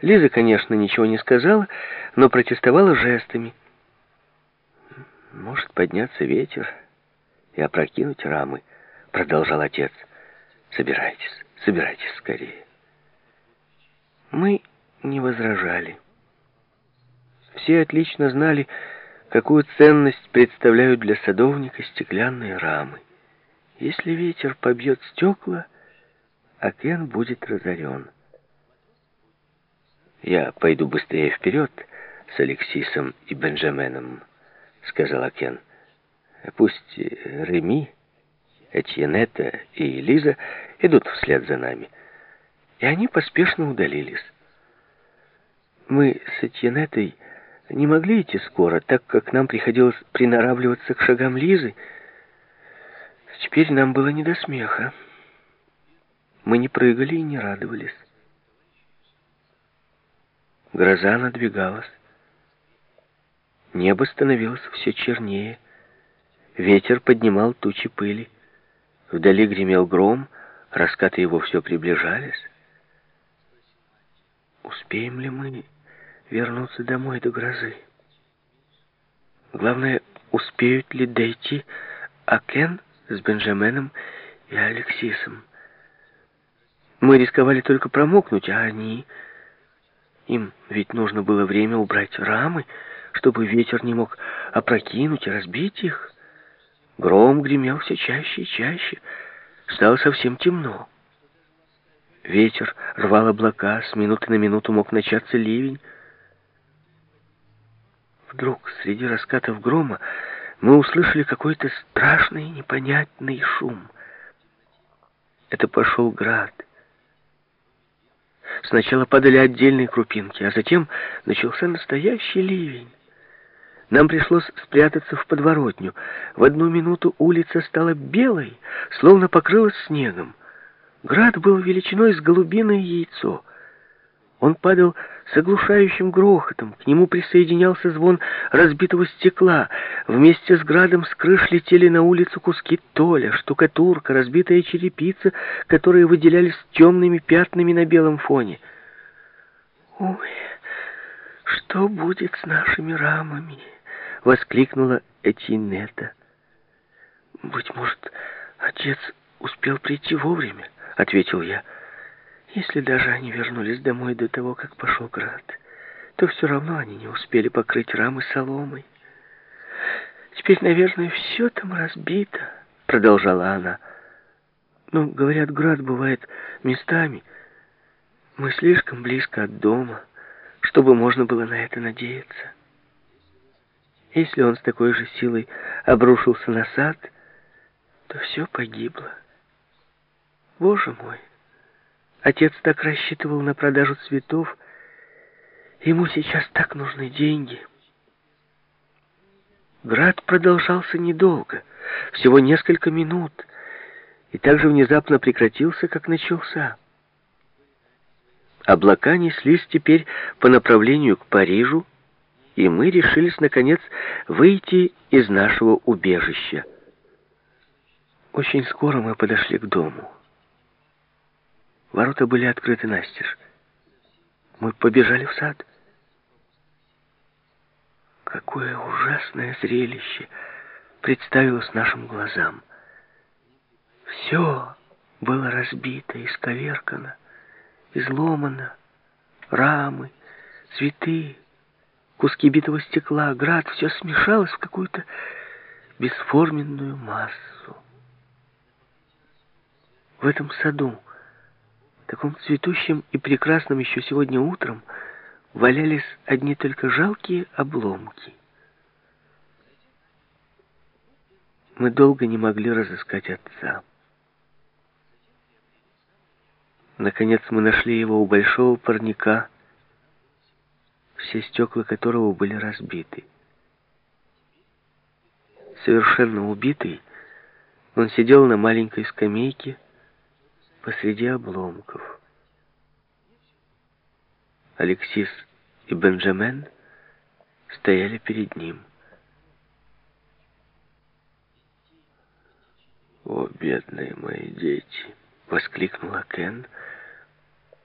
Лиза, конечно, ничего не сказала, но протестовала жестами. «Может подняться ветер и опрокинуть рамы», — продолжал отец. «Собирайтесь, собирайтесь скорее». Мы не возражали. Все отлично знали, какую ценность представляют для садовника стеклянные рамы. Если ветер побьет стекла, Акен будет разорен. «Я пойду быстрее вперед с Алексисом и Бенджаменом», — сказал Акен. «Пусть Реми, Этьенета и Лиза идут вслед за нами». И они поспешно удалились. Мы с Этьенетой не могли идти скоро, так как нам приходилось приноравливаться к шагам Лизы. Теперь нам было не до смеха. Мы не прыгали и не радовались. Гроза надвигалась. Небо становилось все чернее. Ветер поднимал тучи пыли. Вдали гремел гром, раскаты его все приближались. Успеем ли мы вернуться домой до грозы? Главное, успеют ли дойти Акен с Бенджаменом и Алексисом? Мы рисковали только промокнуть, а они... Им ведь нужно было время убрать рамы, чтобы ветер не мог опрокинуть и разбить их. Гром гремел все чаще и чаще. Стало совсем темно. Ветер рвал облака, с минуты на минуту мог начаться ливень. Вдруг среди раскатов грома мы услышали какой-то страшный непонятный шум. Это пошел град. Сначала падали отдельные крупинки, а затем начался настоящий ливень. Нам пришлось спрятаться в подворотню. В одну минуту улица стала белой, словно покрылась снегом. Град был величиной с голубиное яйцо. Он падал с оглушающим грохотом. К нему присоединялся звон разбитого стекла. Вместе с градом с крыш летели на улицу куски толя, штукатурка, разбитая черепица, которые выделялись темными пятнами на белом фоне. «Ой, что будет с нашими рамами?» — воскликнула Этинета. «Быть может, отец успел прийти вовремя?» — ответил я. Если даже они вернулись домой до того, как пошел град, то все равно они не успели покрыть рамы соломой. Теперь, наверное, все там разбито, продолжала она. Но, говорят, град бывает местами. Мы слишком близко от дома, чтобы можно было на это надеяться. Если он с такой же силой обрушился на сад, то все погибло. Боже мой! Отец так рассчитывал на продажу цветов. Ему сейчас так нужны деньги. Град продолжался недолго, всего несколько минут, и также внезапно прекратился, как начался. Облака неслись теперь по направлению к Парижу, и мы решились, наконец, выйти из нашего убежища. Очень скоро мы подошли к дому. Ворота были открыты настежь. Мы побежали в сад. Какое ужасное зрелище представилось нашим глазам. Все было разбито, исковеркано, изломано. Рамы, цветы, куски битого стекла, град, все смешалось в какую-то бесформенную массу. В этом саду таком цветущем и прекрасном еще сегодня утром валялись одни только жалкие обломки. Мы долго не могли разыскать отца. Наконец мы нашли его у большого парника, все стекла которого были разбиты. Совершенно убитый, он сидел на маленькой скамейке, посреди обломков. Алексис и Бенджамен стояли перед ним. «О, бедные мои дети!» — воскликнула Кен —